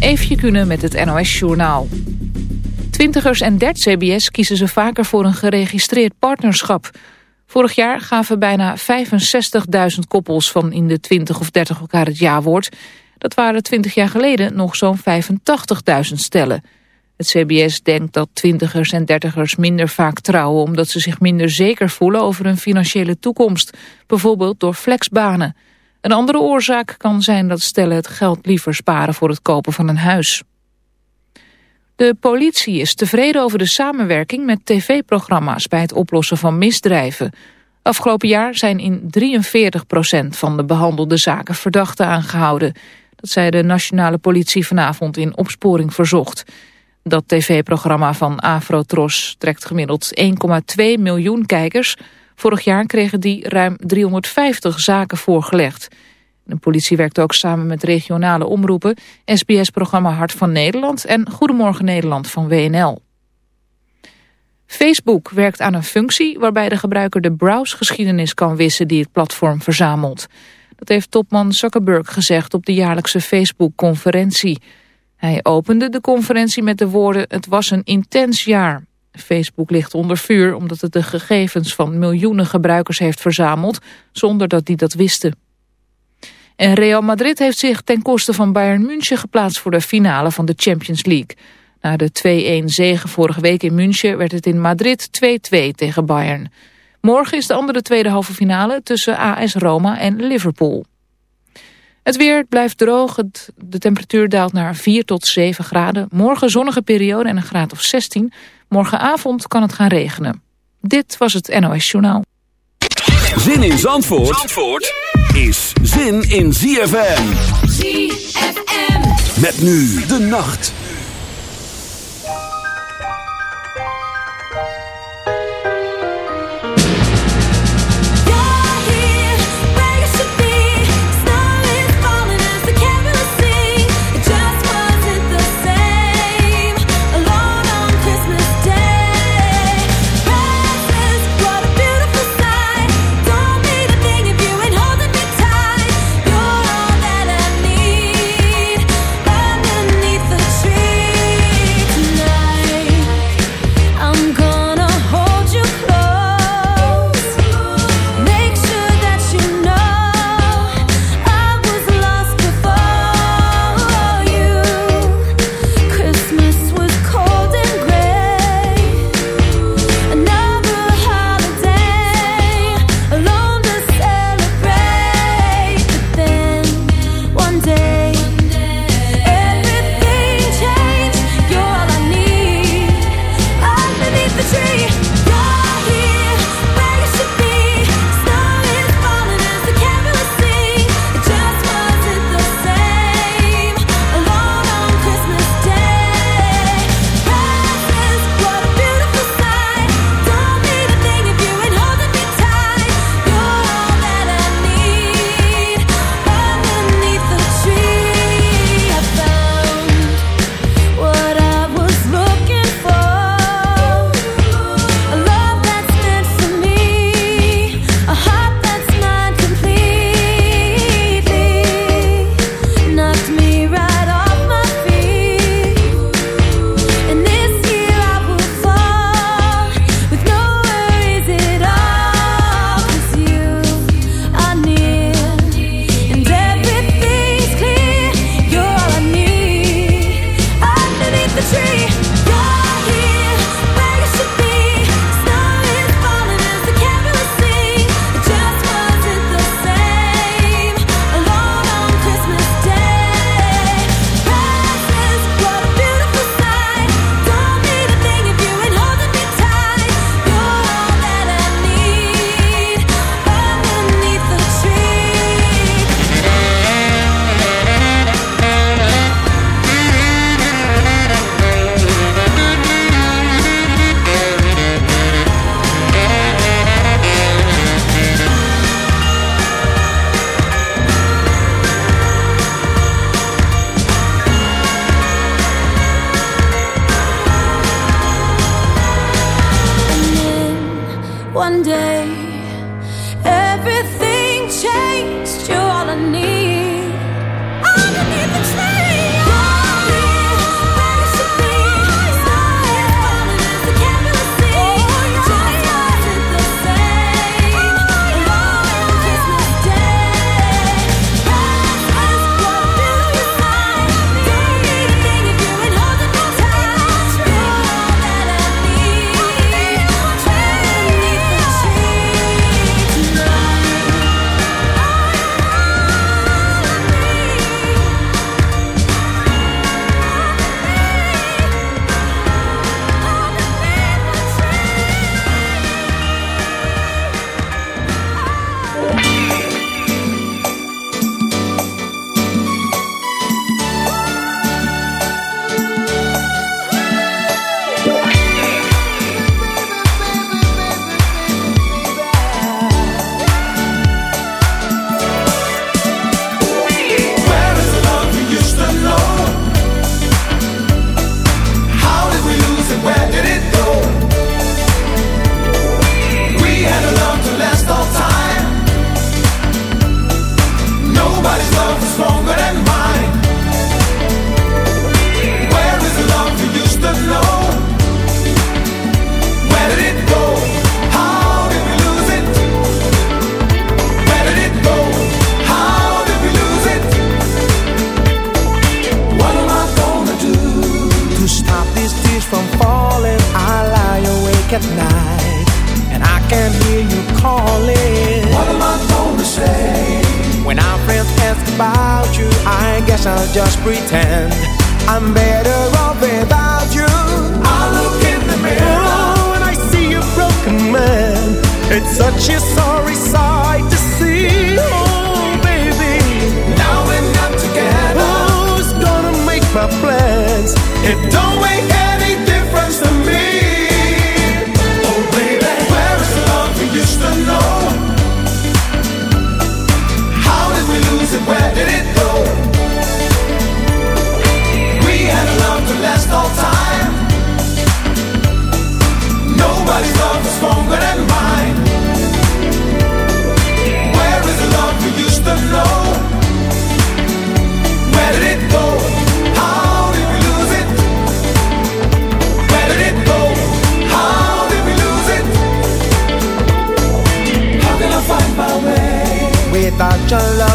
Eefje kunnen met het NOS-journaal. Twintigers en dert CBS kiezen ze vaker voor een geregistreerd partnerschap. Vorig jaar gaven bijna 65.000 koppels van in de 20 of 30 elkaar het jawoord. Dat waren 20 jaar geleden nog zo'n 85.000 stellen. Het CBS denkt dat twintigers en dertigers minder vaak trouwen... omdat ze zich minder zeker voelen over hun financiële toekomst. Bijvoorbeeld door flexbanen. Een andere oorzaak kan zijn dat stellen het geld liever sparen voor het kopen van een huis. De politie is tevreden over de samenwerking met tv-programma's bij het oplossen van misdrijven. Afgelopen jaar zijn in 43% van de behandelde zaken verdachten aangehouden. Dat zei de nationale politie vanavond in opsporing verzocht. Dat tv-programma van Afrotros trekt gemiddeld 1,2 miljoen kijkers. Vorig jaar kregen die ruim 350 zaken voorgelegd. De politie werkt ook samen met regionale omroepen, SBS-programma Hart van Nederland en Goedemorgen Nederland van WNL. Facebook werkt aan een functie waarbij de gebruiker de browsgeschiedenis kan wissen die het platform verzamelt. Dat heeft topman Zuckerberg gezegd op de jaarlijkse Facebook-conferentie. Hij opende de conferentie met de woorden het was een intens jaar. Facebook ligt onder vuur omdat het de gegevens van miljoenen gebruikers heeft verzameld zonder dat die dat wisten. En Real Madrid heeft zich ten koste van Bayern München geplaatst voor de finale van de Champions League. Na de 2-1 zege vorige week in München werd het in Madrid 2-2 tegen Bayern. Morgen is de andere tweede halve finale tussen AS Roma en Liverpool. Het weer blijft droog, de temperatuur daalt naar 4 tot 7 graden. Morgen zonnige periode en een graad of 16. Morgenavond kan het gaan regenen. Dit was het NOS Journaal. Zin in Zandvoort, Zandvoort is zin in ZFM. ZFM. Met nu de nacht.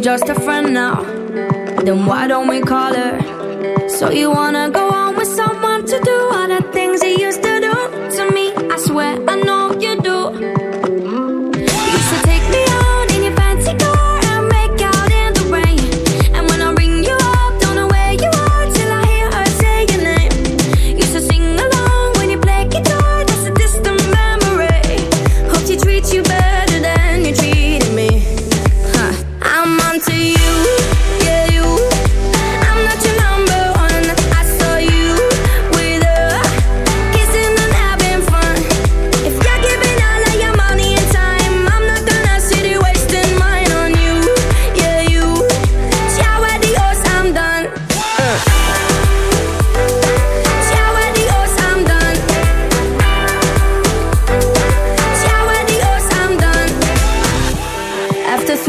just a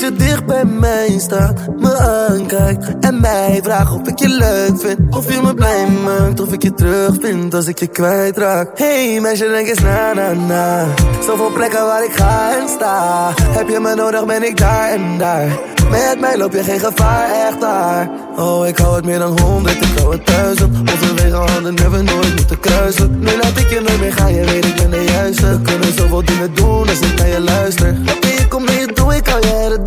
Dat je dicht bij mij staat, me aankijkt en mij vraagt of ik je leuk vind. Of je me blij maakt, of ik je terug vind als ik je kwijtraak. Hey meisje, denk eens na, na, na. Zoveel plekken waar ik ga en sta. Heb je me nodig, ben ik daar en daar. Met mij loop je geen gevaar, echt daar. Oh, ik hou het meer dan honderd, ik hou het duizend. Onze wegen hadden never nooit moeten kruisen. Nu laat ik je nooit meer gaan, je weet ik ben de juiste. Kunnen zoveel dingen doen als ik naar je luister. Oké, ik kom je toe, ik uit het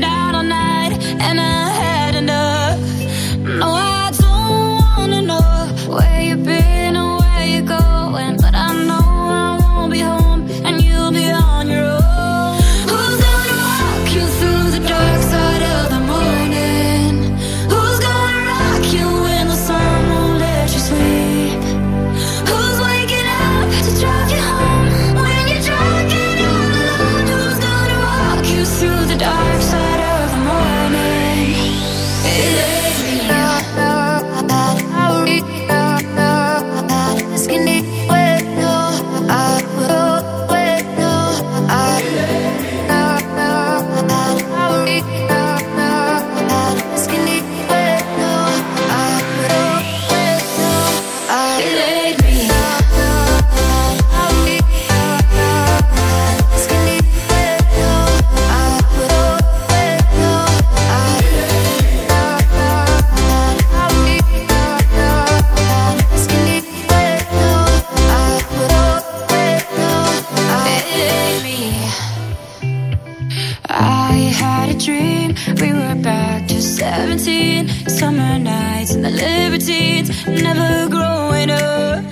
17 Summer nights and the libertines Never growing up.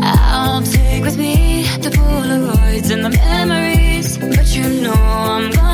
I'll take with me The Polaroids and the memories But you know I'm gonna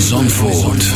Zandvoort.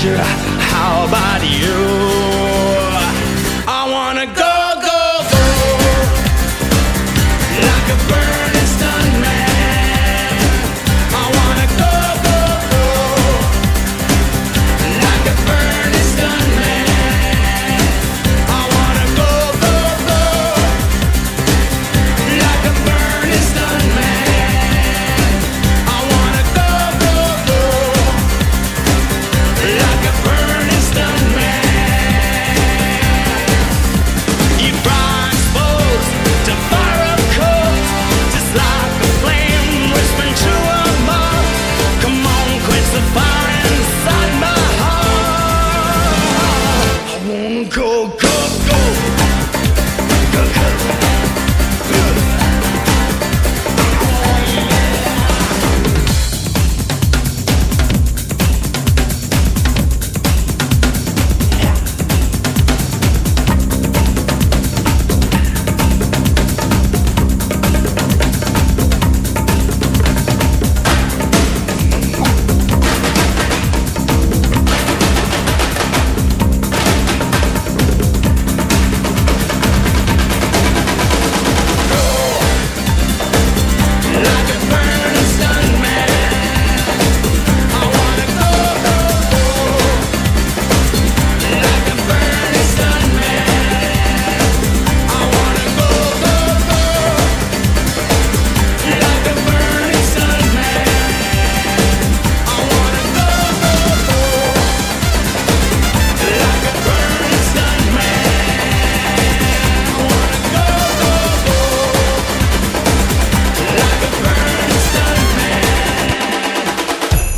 danger.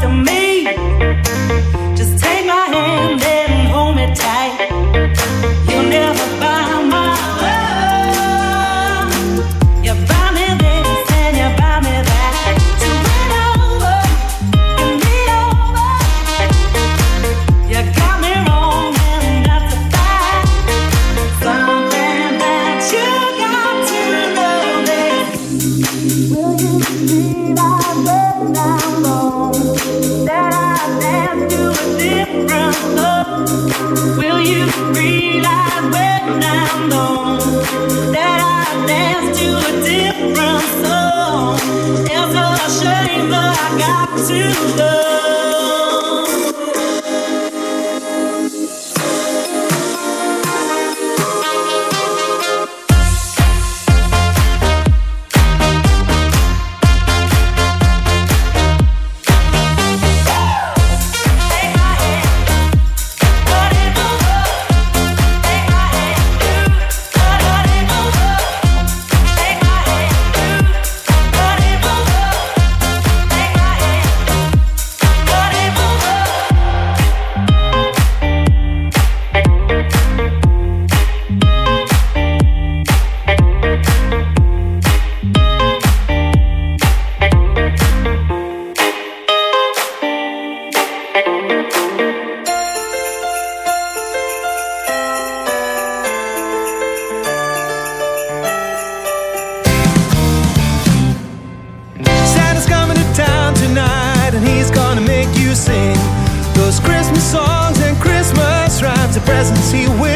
to me. presence he will.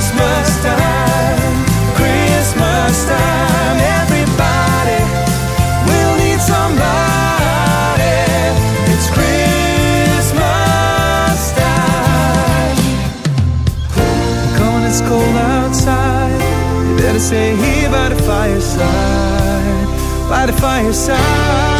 Christmas time, Christmas time. Everybody will need somebody. It's Christmas time. Come Gone, it's cold outside. You better stay here by the fireside, by the fireside.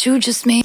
You just made.